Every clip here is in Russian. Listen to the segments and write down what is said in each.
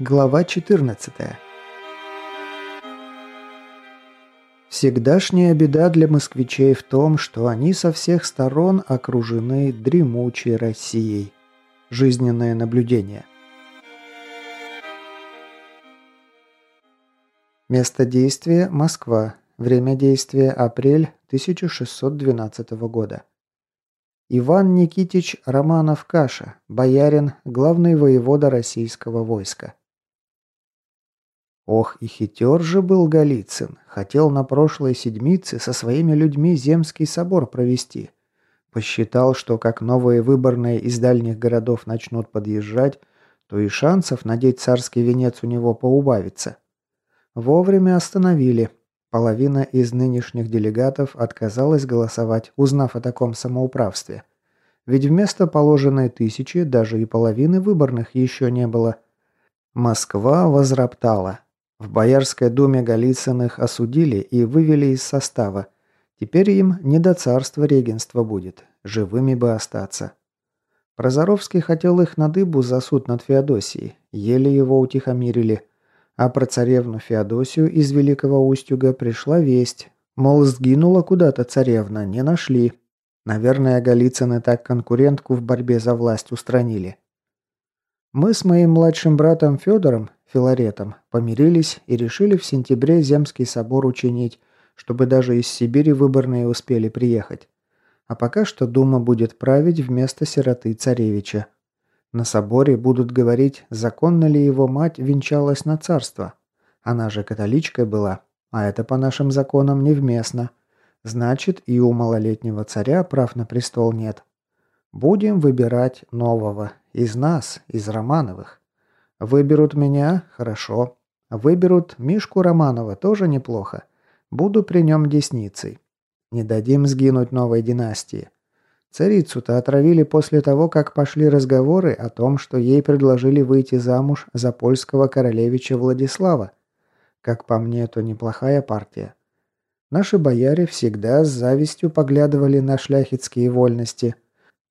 Глава 14 Всегдашняя беда для москвичей в том, что они со всех сторон окружены дремучей Россией. Жизненное наблюдение. Место действия – Москва. Время действия – апрель 1612 года. Иван Никитич Романов-Каша, боярин, главный воевода российского войска. Ох, и хитер же был Голицын. Хотел на прошлой седмице со своими людьми Земский собор провести. Посчитал, что как новые выборные из дальних городов начнут подъезжать, то и шансов надеть царский венец у него поубавится. Вовремя остановили. Половина из нынешних делегатов отказалась голосовать, узнав о таком самоуправстве. Ведь вместо положенной тысячи даже и половины выборных еще не было. Москва возроптала. В Боярской думе Голицыных осудили и вывели из состава. Теперь им не до царства регенства будет, живыми бы остаться. Прозоровский хотел их на дыбу за суд над Феодосией, еле его утихомирили. А про царевну Феодосию из Великого Устюга пришла весть. Мол, сгинула куда-то царевна, не нашли. Наверное, Голицыны так конкурентку в борьбе за власть устранили. Мы с моим младшим братом Федором Филаретом, помирились и решили в сентябре Земский собор учинить, чтобы даже из Сибири выборные успели приехать. А пока что Дума будет править вместо сироты царевича. На соборе будут говорить, законно ли его мать венчалась на царство. Она же католичкой была, а это по нашим законам невместно. Значит, и у малолетнего царя прав на престол нет. Будем выбирать нового. Из нас, из Романовых. Выберут меня – хорошо. Выберут Мишку Романова – тоже неплохо. Буду при нем десницей. Не дадим сгинуть новой династии. Царицу-то отравили после того, как пошли разговоры о том, что ей предложили выйти замуж за польского королевича Владислава. Как по мне, то неплохая партия. Наши бояре всегда с завистью поглядывали на шляхетские вольности –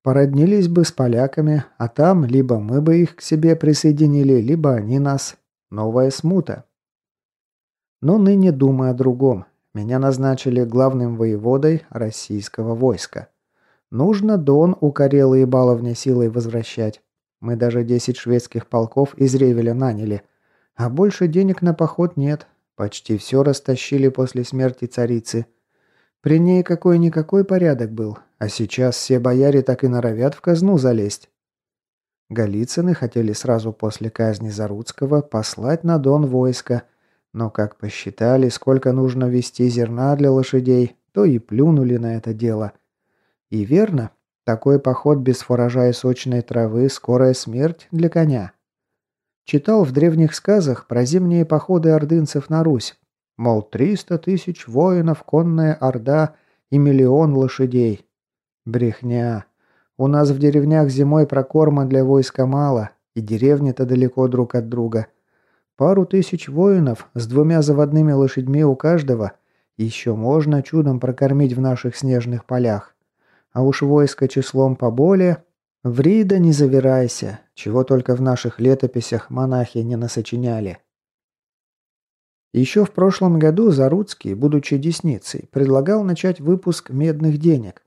Породнились бы с поляками, а там либо мы бы их к себе присоединили, либо они нас. Новая смута. Но ныне думаю о другом. Меня назначили главным воеводой российского войска. Нужно Дон у Карелы и Баловня силой возвращать. Мы даже 10 шведских полков из Ревеля наняли. А больше денег на поход нет. Почти все растащили после смерти царицы. При ней какой-никакой порядок был, а сейчас все бояре так и норовят в казну залезть. Голицыны хотели сразу после казни Заруцкого послать на Дон войско, но как посчитали, сколько нужно вести зерна для лошадей, то и плюнули на это дело. И верно, такой поход без фуража и сочной травы – скорая смерть для коня. Читал в древних сказах про зимние походы ордынцев на Русь, Мол, триста тысяч воинов, конная орда и миллион лошадей. Брехня. У нас в деревнях зимой прокорма для войска мало, и деревни-то далеко друг от друга. Пару тысяч воинов с двумя заводными лошадьми у каждого еще можно чудом прокормить в наших снежных полях. А уж войско числом поболее... Ври да не завирайся, чего только в наших летописях монахи не насочиняли. Еще в прошлом году Заруцкий, будучи десницей, предлагал начать выпуск медных денег.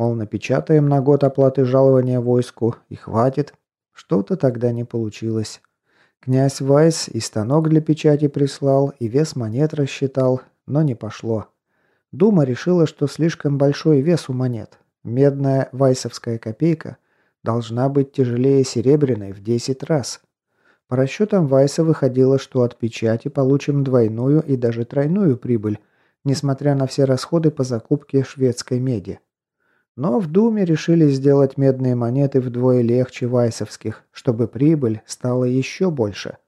Мол, напечатаем на год оплаты жалования войску и хватит. Что-то тогда не получилось. Князь Вайс и станок для печати прислал, и вес монет рассчитал, но не пошло. Дума решила, что слишком большой вес у монет. Медная вайсовская копейка должна быть тяжелее серебряной в 10 раз. По расчетам Вайса выходило, что от печати получим двойную и даже тройную прибыль, несмотря на все расходы по закупке шведской меди. Но в Думе решили сделать медные монеты вдвое легче вайсовских, чтобы прибыль стала еще больше.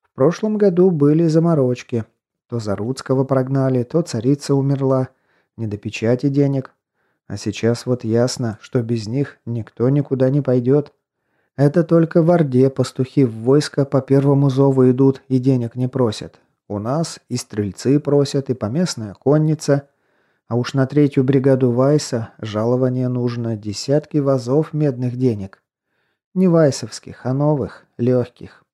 В прошлом году были заморочки. То Заруцкого прогнали, то царица умерла. Не до печати денег. А сейчас вот ясно, что без них никто никуда не пойдет. Это только в Орде пастухи в войско по первому зову идут и денег не просят. У нас и стрельцы просят, и поместная конница. А уж на третью бригаду Вайса жалование нужно десятки вазов медных денег. Не вайсовских, а новых, легких.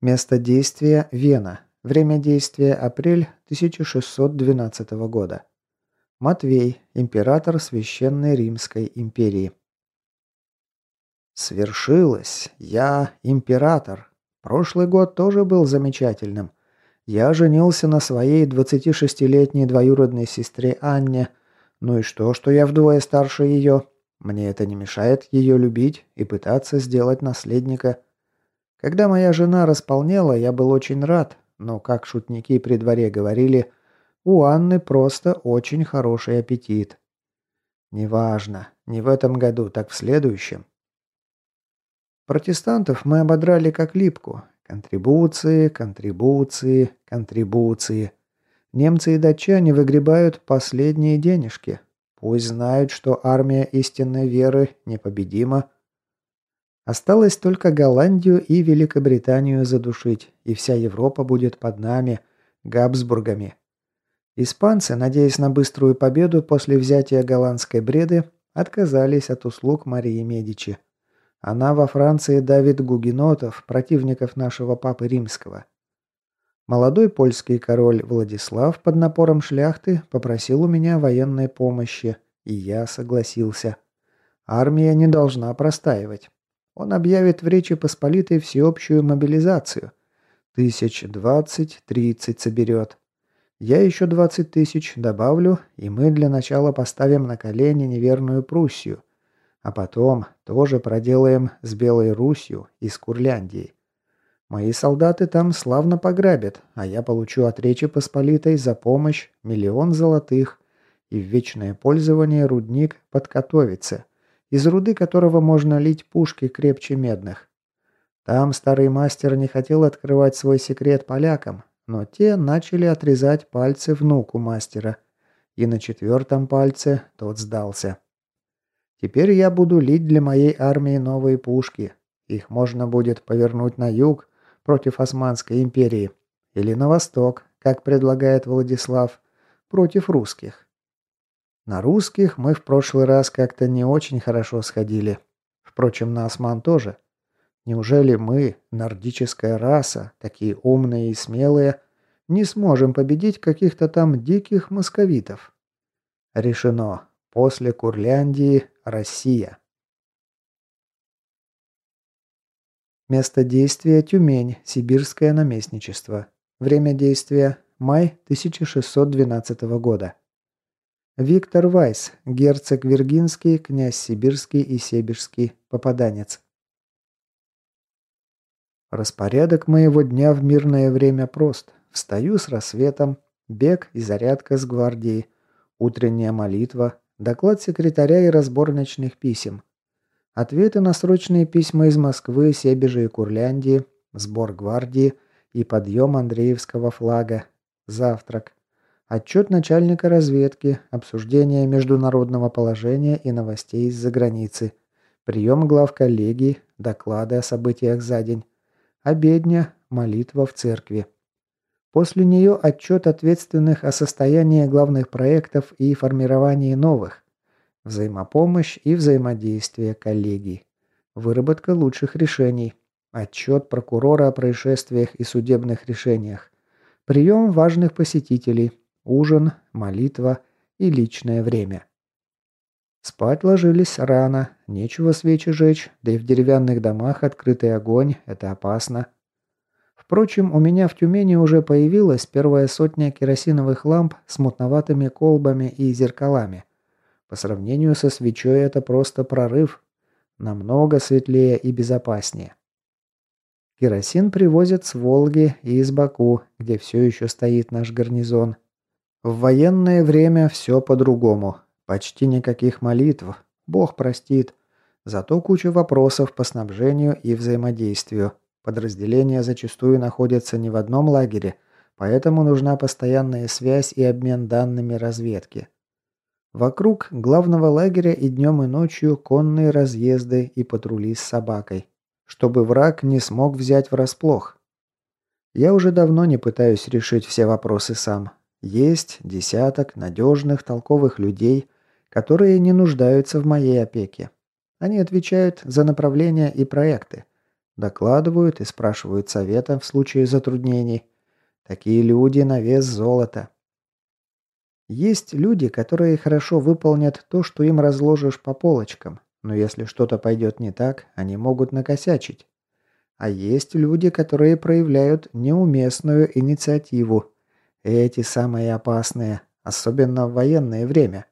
Место действия – Вена. Время действия – апрель 1612 года. Матвей, император Священной Римской империи. Свершилось. Я император. Прошлый год тоже был замечательным. Я женился на своей 26-летней двоюродной сестре Анне. Ну и что, что я вдвое старше ее? Мне это не мешает ее любить и пытаться сделать наследника. Когда моя жена располнела, я был очень рад, но, как шутники при дворе говорили, у Анны просто очень хороший аппетит. Неважно, не в этом году, так в следующем. Протестантов мы ободрали как липку. Контрибуции, контрибуции, контрибуции. Немцы и датчане выгребают последние денежки. Пусть знают, что армия истинной веры непобедима, Осталось только Голландию и Великобританию задушить, и вся Европа будет под нами, Габсбургами. Испанцы, надеясь на быструю победу после взятия голландской бреды, отказались от услуг Марии Медичи. Она во Франции давит гугенотов, противников нашего папы римского. Молодой польский король Владислав под напором шляхты попросил у меня военной помощи, и я согласился. Армия не должна простаивать. Он объявит в Речи Посполитой всеобщую мобилизацию. Тысяч двадцать-тридцать соберет. Я еще двадцать тысяч добавлю, и мы для начала поставим на колени неверную Пруссию. А потом тоже проделаем с Белой Русью и с Курляндией. Мои солдаты там славно пограбят, а я получу от Речи Посполитой за помощь миллион золотых и в вечное пользование рудник подготовится из руды которого можно лить пушки крепче медных. Там старый мастер не хотел открывать свой секрет полякам, но те начали отрезать пальцы внуку мастера, и на четвертом пальце тот сдался. Теперь я буду лить для моей армии новые пушки. Их можно будет повернуть на юг против Османской империи или на восток, как предлагает Владислав, против русских. На русских мы в прошлый раз как-то не очень хорошо сходили. Впрочем, на осман тоже. Неужели мы, нордическая раса, такие умные и смелые, не сможем победить каких-то там диких московитов? Решено. После Курляндии – Россия. Место действия – Тюмень, Сибирское наместничество. Время действия – май 1612 года. Виктор Вайс, герцог Виргинский, князь Сибирский и Себежский, попаданец. Распорядок моего дня в мирное время прост. Встаю с рассветом, бег и зарядка с гвардией, утренняя молитва, доклад секретаря и разбор ночных писем. Ответы на срочные письма из Москвы, Себежа и Курляндии, сбор гвардии и подъем Андреевского флага, завтрак. Отчет начальника разведки, обсуждение международного положения и новостей из-за границы, прием глав коллегий, доклады о событиях за день, обедня, молитва в церкви. После нее отчет ответственных о состоянии главных проектов и формировании новых, взаимопомощь и взаимодействие коллегий, выработка лучших решений, отчет прокурора о происшествиях и судебных решениях, прием важных посетителей – ужин, молитва и личное время. Спать ложились рано, нечего свечи жечь, да и в деревянных домах открытый огонь – это опасно. Впрочем, у меня в Тюмени уже появилась первая сотня керосиновых ламп с мутноватыми колбами и зеркалами. По сравнению со свечой это просто прорыв. Намного светлее и безопаснее. Керосин привозят с Волги и из Баку, где все еще стоит наш гарнизон. В военное время все по-другому. Почти никаких молитв. Бог простит. Зато куча вопросов по снабжению и взаимодействию. Подразделения зачастую находятся не в одном лагере, поэтому нужна постоянная связь и обмен данными разведки. Вокруг главного лагеря и днем и ночью конные разъезды и патрули с собакой, чтобы враг не смог взять врасплох. Я уже давно не пытаюсь решить все вопросы сам. Есть десяток надежных, толковых людей, которые не нуждаются в моей опеке. Они отвечают за направления и проекты. Докладывают и спрашивают совета в случае затруднений. Такие люди на вес золота. Есть люди, которые хорошо выполнят то, что им разложишь по полочкам, но если что-то пойдет не так, они могут накосячить. А есть люди, которые проявляют неуместную инициативу. Эти самые опасные, особенно в военное время.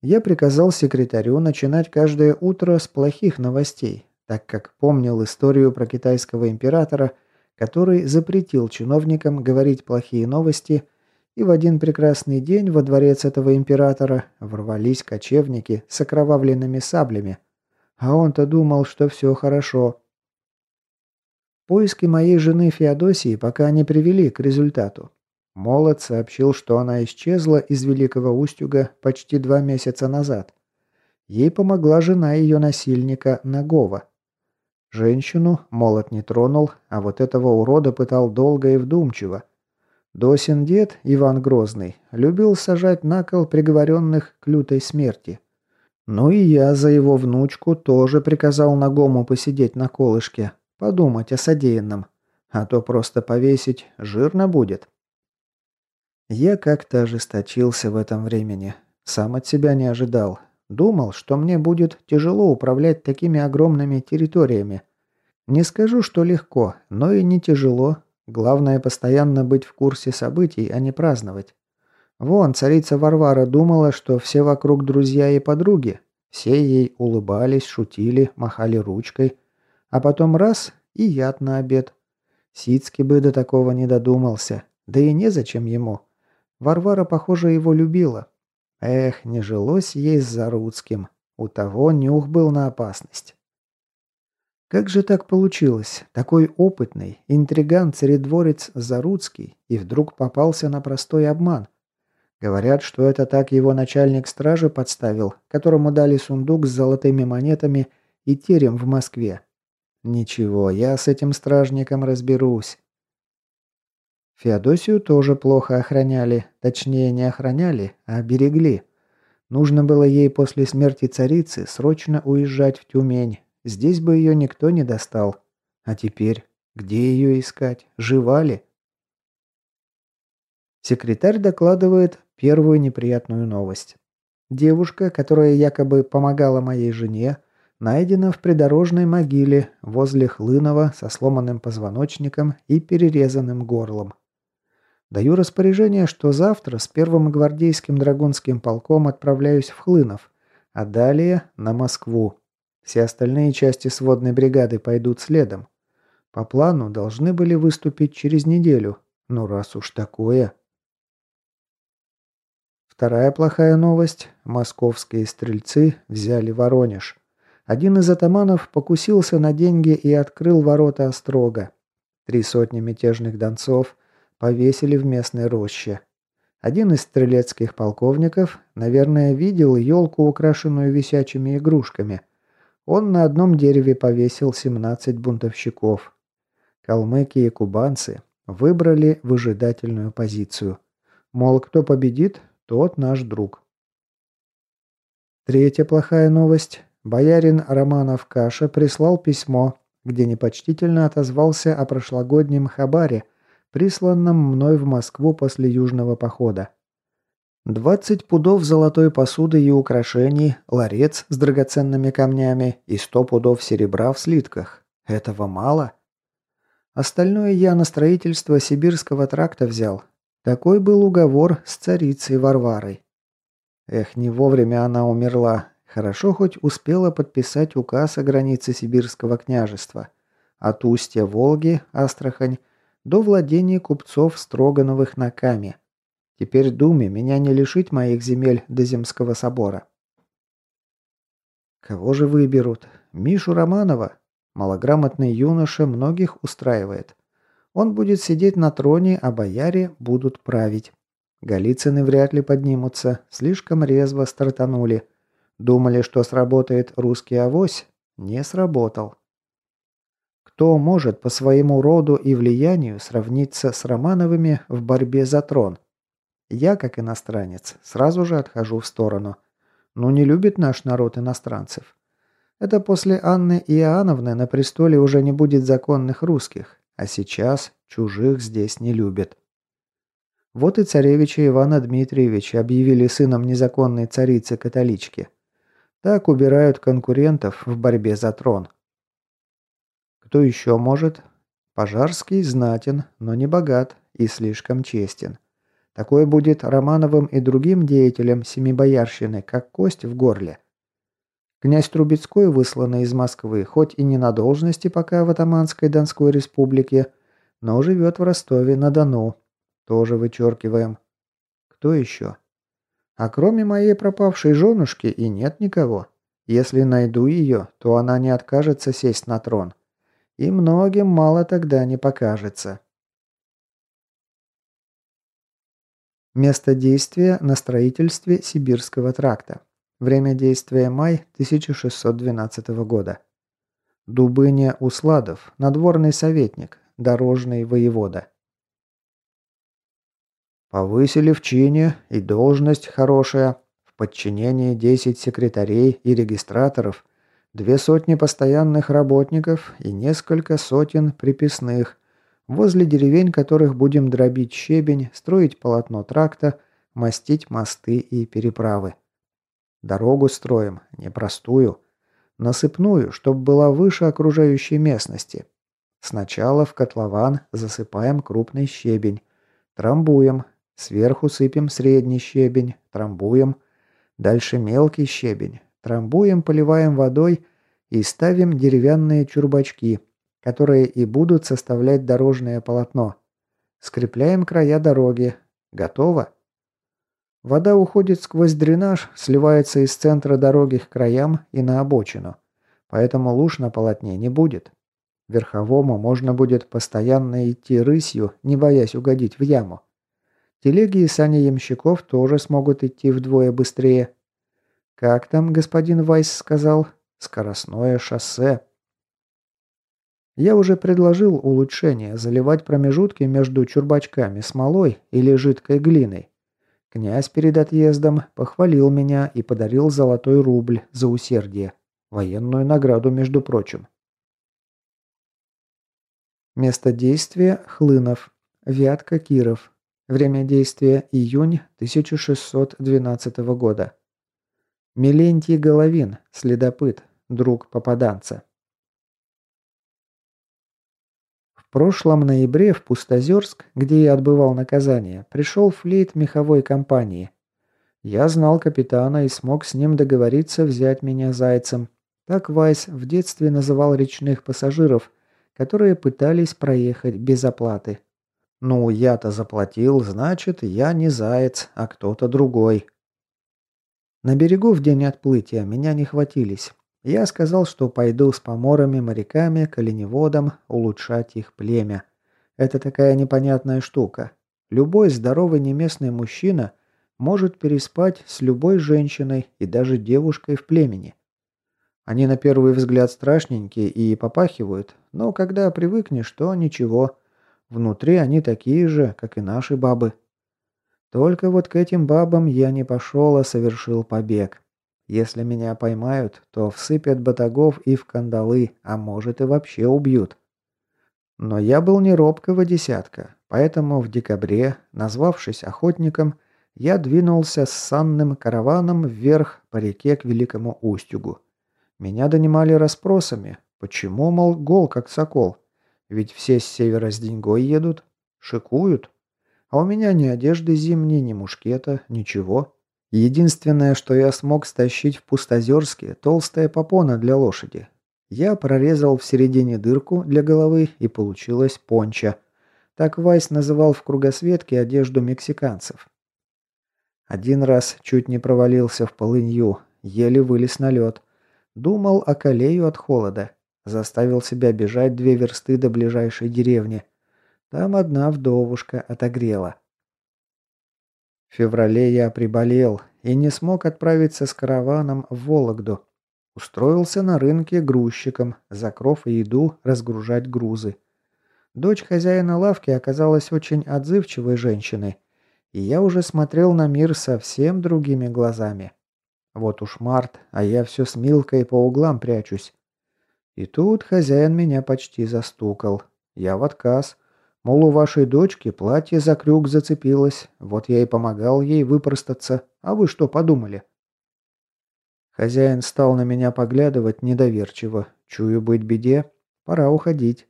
Я приказал секретарю начинать каждое утро с плохих новостей, так как помнил историю про китайского императора, который запретил чиновникам говорить плохие новости, и в один прекрасный день во дворец этого императора ворвались кочевники с окровавленными саблями, а он-то думал, что все хорошо. Поиски моей жены Феодосии пока не привели к результату. Молот сообщил, что она исчезла из Великого Устюга почти два месяца назад. Ей помогла жена ее насильника Нагова. Женщину молот не тронул, а вот этого урода пытал долго и вдумчиво. Досин дед, Иван Грозный, любил сажать на кол приговоренных к лютой смерти. Ну и я за его внучку тоже приказал Нагому посидеть на колышке, Подумать о содеянном. А то просто повесить жирно будет. Я как-то ожесточился в этом времени. Сам от себя не ожидал. Думал, что мне будет тяжело управлять такими огромными территориями. Не скажу, что легко, но и не тяжело. Главное постоянно быть в курсе событий, а не праздновать. Вон, царица Варвара думала, что все вокруг друзья и подруги. Все ей улыбались, шутили, махали ручкой. А потом раз – и яд на обед. Сицкий бы до такого не додумался. Да и незачем ему. Варвара, похоже, его любила. Эх, не жилось ей с Заруцким. У того нюх был на опасность. Как же так получилось? Такой опытный, интриган-царедворец Заруцкий и вдруг попался на простой обман. Говорят, что это так его начальник стражи подставил, которому дали сундук с золотыми монетами и терем в Москве. Ничего, я с этим стражником разберусь. Феодосию тоже плохо охраняли. Точнее, не охраняли, а берегли. Нужно было ей после смерти царицы срочно уезжать в Тюмень. Здесь бы ее никто не достал. А теперь, где ее искать? Жива ли? Секретарь докладывает первую неприятную новость. Девушка, которая якобы помогала моей жене, найдена в придорожной могиле возле Хлынова со сломанным позвоночником и перерезанным горлом. Даю распоряжение, что завтра с первым гвардейским драгунским полком отправляюсь в Хлынов, а далее на Москву. Все остальные части сводной бригады пойдут следом. По плану должны были выступить через неделю. Ну раз уж такое. Вторая плохая новость. Московские стрельцы взяли Воронеж. Один из атаманов покусился на деньги и открыл ворота острога. Три сотни мятежных донцов повесили в местной роще. Один из стрелецких полковников, наверное, видел елку, украшенную висячими игрушками. Он на одном дереве повесил 17 бунтовщиков. Калмыки и кубанцы выбрали выжидательную позицию. Мол, кто победит, тот наш друг. Третья плохая новость. Боярин Романов Каша прислал письмо, где непочтительно отозвался о прошлогоднем хабаре, присланном мной в Москву после южного похода. 20 пудов золотой посуды и украшений, ларец с драгоценными камнями и 100 пудов серебра в слитках. Этого мало? Остальное я на строительство сибирского тракта взял. Такой был уговор с царицей Варварой. Эх, не вовремя она умерла, Хорошо хоть успела подписать указ о границе Сибирского княжества. От устья Волги, Астрахань, до владения купцов Строгановых на Каме. Теперь Думе меня не лишить моих земель до Земского собора. Кого же выберут? Мишу Романова? Малограмотный юноша многих устраивает. Он будет сидеть на троне, а бояре будут править. Голицыны вряд ли поднимутся, слишком резво стартанули. Думали, что сработает русский авось? Не сработал. Кто может по своему роду и влиянию сравниться с Романовыми в борьбе за трон? Я, как иностранец, сразу же отхожу в сторону. Ну не любит наш народ иностранцев. Это после Анны Иоанновны на престоле уже не будет законных русских, а сейчас чужих здесь не любят. Вот и царевича Ивана Дмитриевича объявили сыном незаконной царицы-католички. Так убирают конкурентов в борьбе за трон. Кто еще может? Пожарский знатен, но не богат и слишком честен. Такое будет Романовым и другим деятелям семибоярщины, как кость в горле. Князь Трубецкой, высланный из Москвы, хоть и не на должности пока в Атаманской Донской республике, но живет в Ростове-на-Дону. Тоже вычеркиваем. Кто еще? А кроме моей пропавшей женушки и нет никого. Если найду ее, то она не откажется сесть на трон. И многим мало тогда не покажется. Место действия на строительстве Сибирского тракта. Время действия май 1612 года. Дубыня Усладов, надворный советник, дорожный воевода. Повысили в чине и должность хорошая. В подчинении 10 секретарей и регистраторов, Две сотни постоянных работников и несколько сотен приписных, возле деревень которых будем дробить щебень, строить полотно тракта, мастить мосты и переправы. Дорогу строим, непростую, насыпную, чтобы была выше окружающей местности. Сначала в котлован засыпаем крупный щебень, трамбуем, сверху сыпем средний щебень, трамбуем, дальше мелкий щебень, Трамбуем, поливаем водой и ставим деревянные чурбачки, которые и будут составлять дорожное полотно. Скрепляем края дороги. Готово? Вода уходит сквозь дренаж, сливается из центра дороги к краям и на обочину. Поэтому луж на полотне не будет. Верховому можно будет постоянно идти рысью, не боясь угодить в яму. Телеги и сани ямщиков тоже смогут идти вдвое быстрее. Как там господин Вайс сказал? Скоростное шоссе. Я уже предложил улучшение заливать промежутки между чурбачками смолой или жидкой глиной. Князь перед отъездом похвалил меня и подарил золотой рубль за усердие. Военную награду, между прочим. Место действия – Хлынов. Вятка Киров. Время действия – июнь 1612 года. Мелентий Головин, следопыт, друг попаданца. В прошлом ноябре в Пустозерск, где я отбывал наказание, пришел флейт меховой компании. Я знал капитана и смог с ним договориться взять меня зайцем. Так Вайс в детстве называл речных пассажиров, которые пытались проехать без оплаты. Ну, я-то заплатил, значит, я не заяц, а кто-то другой. На берегу в день отплытия меня не хватились. Я сказал, что пойду с поморами, моряками, коленеводом улучшать их племя. Это такая непонятная штука. Любой здоровый неместный мужчина может переспать с любой женщиной и даже девушкой в племени. Они на первый взгляд страшненькие и попахивают, но когда привыкнешь, то ничего. Внутри они такие же, как и наши бабы. Только вот к этим бабам я не пошел, а совершил побег. Если меня поймают, то всыпят батагов и в кандалы, а может и вообще убьют. Но я был не робкого десятка, поэтому в декабре, назвавшись охотником, я двинулся с санным караваном вверх по реке к Великому Устюгу. Меня донимали расспросами, почему, мол, гол как сокол? Ведь все с севера с деньгой едут, шикуют. А у меня ни одежды зимней, ни мушкета, ничего. Единственное, что я смог стащить в Пустозерске, толстая попона для лошади. Я прорезал в середине дырку для головы, и получилась понча. Так Вайс называл в кругосветке одежду мексиканцев. Один раз чуть не провалился в полынью, еле вылез на лед. Думал, околею от холода. Заставил себя бежать две версты до ближайшей деревни. Там одна вдовушка отогрела. В феврале я приболел и не смог отправиться с караваном в Вологду. Устроился на рынке грузчиком, за кров и еду разгружать грузы. Дочь хозяина лавки оказалась очень отзывчивой женщиной, и я уже смотрел на мир совсем другими глазами. Вот уж март, а я все с Милкой по углам прячусь. И тут хозяин меня почти застукал. Я в отказ. Мол, у вашей дочки платье за крюк зацепилось, вот я и помогал ей выпростаться. А вы что подумали? Хозяин стал на меня поглядывать недоверчиво. Чую быть беде. Пора уходить.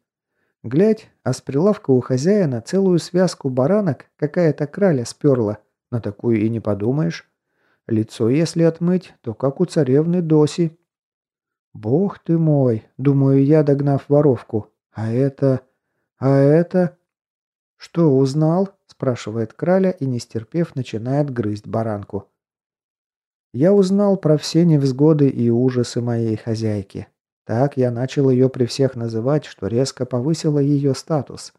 Глядь, а с прилавка у хозяина целую связку баранок какая-то краля сперла. На такую и не подумаешь. Лицо, если отмыть, то как у царевны Доси. Бог ты мой, думаю я, догнав воровку. А это... а это... Что, узнал? Спрашивает краля и, не стерпев, начинает грызть баранку. Я узнал про все невзгоды и ужасы моей хозяйки. Так я начал ее при всех называть, что резко повысило ее статус.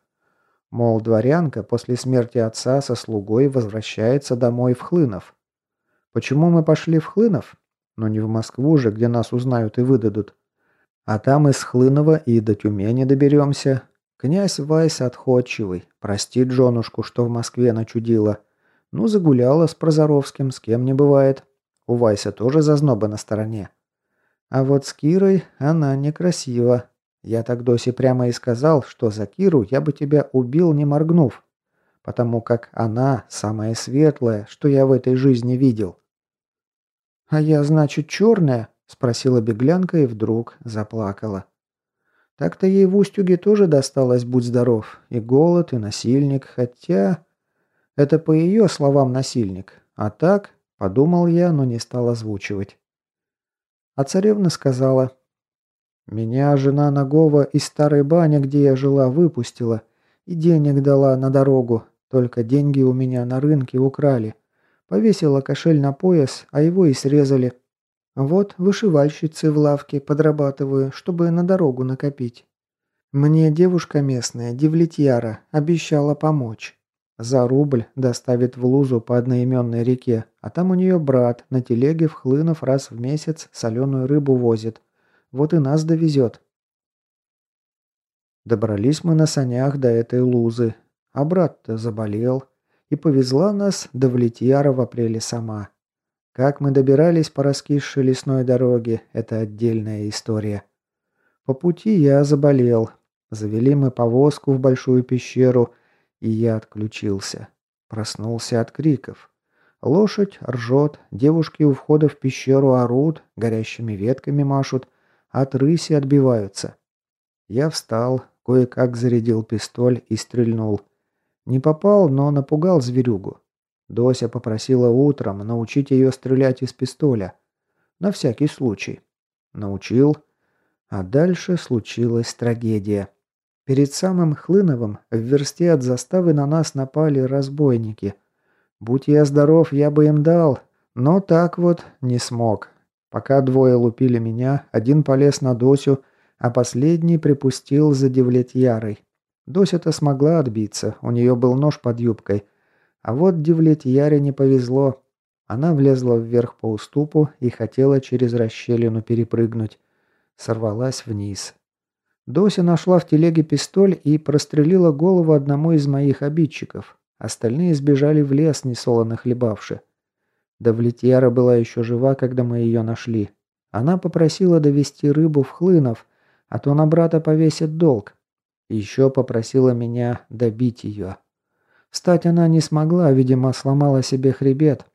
Мол, дворянка после смерти отца со слугой возвращается домой в Хлынов. Почему мы пошли в Хлынов? Но не в Москву же, где нас узнают и выдадут. А там из Хлынова и до Тюмени доберемся. Князь Вайс отходчивый. Простит женушку, что в Москве начудила. Ну, загуляла с Прозоровским, с кем не бывает. У Вайса тоже зазноба на стороне. А вот с Кирой она некрасива. Я так Досе прямо и сказал, что за Киру я бы тебя убил, не моргнув потому как она самая светлая, что я в этой жизни видел. «А я, значит, черная?» – спросила беглянка и вдруг заплакала. Так-то ей в Устюге тоже досталось, будь здоров, и голод, и насильник, хотя... Это по ее словам насильник, а так, подумал я, но не стал озвучивать. А царевна сказала, «Меня жена Нагова из старой бани, где я жила, выпустила, и денег дала на дорогу, только деньги у меня на рынке украли. Повесила кошель на пояс, а его и срезали. Вот вышивальщицы в лавке подрабатываю, чтобы на дорогу накопить. Мне девушка местная, Девлетьяра, обещала помочь. За рубль доставит в Лузу по одноименной реке, а там у нее брат на телеге в Хлынов раз в месяц соленую рыбу возит. Вот и нас довезет. Добрались мы на санях до этой Лузы, а брат-то заболел. И повезла нас до Влетьяра в апреле сама. Как мы добирались по раскисшей лесной дороге, это отдельная история. По пути я заболел. Завели мы повозку в большую пещеру, и я отключился. Проснулся от криков. Лошадь ржет, девушки у входа в пещеру орут, горящими ветками машут, от рыси отбиваются. Я встал, кое-как зарядил пистоль и стрельнул. Не попал, но напугал зверюгу. Дося попросила утром научить ее стрелять из пистоля. На всякий случай. Научил. А дальше случилась трагедия. Перед самым Хлыновым в версте от заставы на нас напали разбойники. Будь я здоров, я бы им дал, но так вот не смог. Пока двое лупили меня, один полез на Досю, а последний припустил за Девлетьярой. Дося-то смогла отбиться, у нее был нож под юбкой. А вот Девлет Яре не повезло. Она влезла вверх по уступу и хотела через расщелину перепрыгнуть. Сорвалась вниз. Дося нашла в телеге пистоль и прострелила голову одному из моих обидчиков. Остальные сбежали в лес, несолоно хлебавши. Давлетьяра была еще жива, когда мы ее нашли. Она попросила довести рыбу в Хлынов, а то на брата повесит долг. Еще попросила меня добить ее. Встать она не смогла, видимо, сломала себе хребет.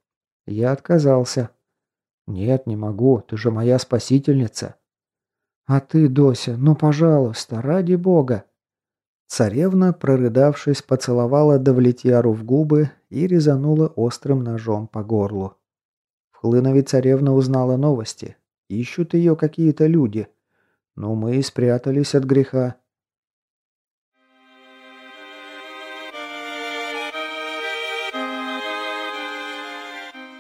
Я отказался. «Нет, не могу, ты же моя спасительница». «А ты, Дося, ну, пожалуйста, ради бога». Царевна, прорыдавшись, поцеловала Давлетьяру в губы и резанула острым ножом по горлу. В Хлынове царевна узнала новости. Ищут ее какие-то люди. Но мы и спрятались от греха.